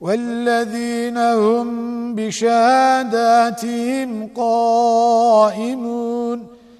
والذين هم بشهاداتهم قائمون.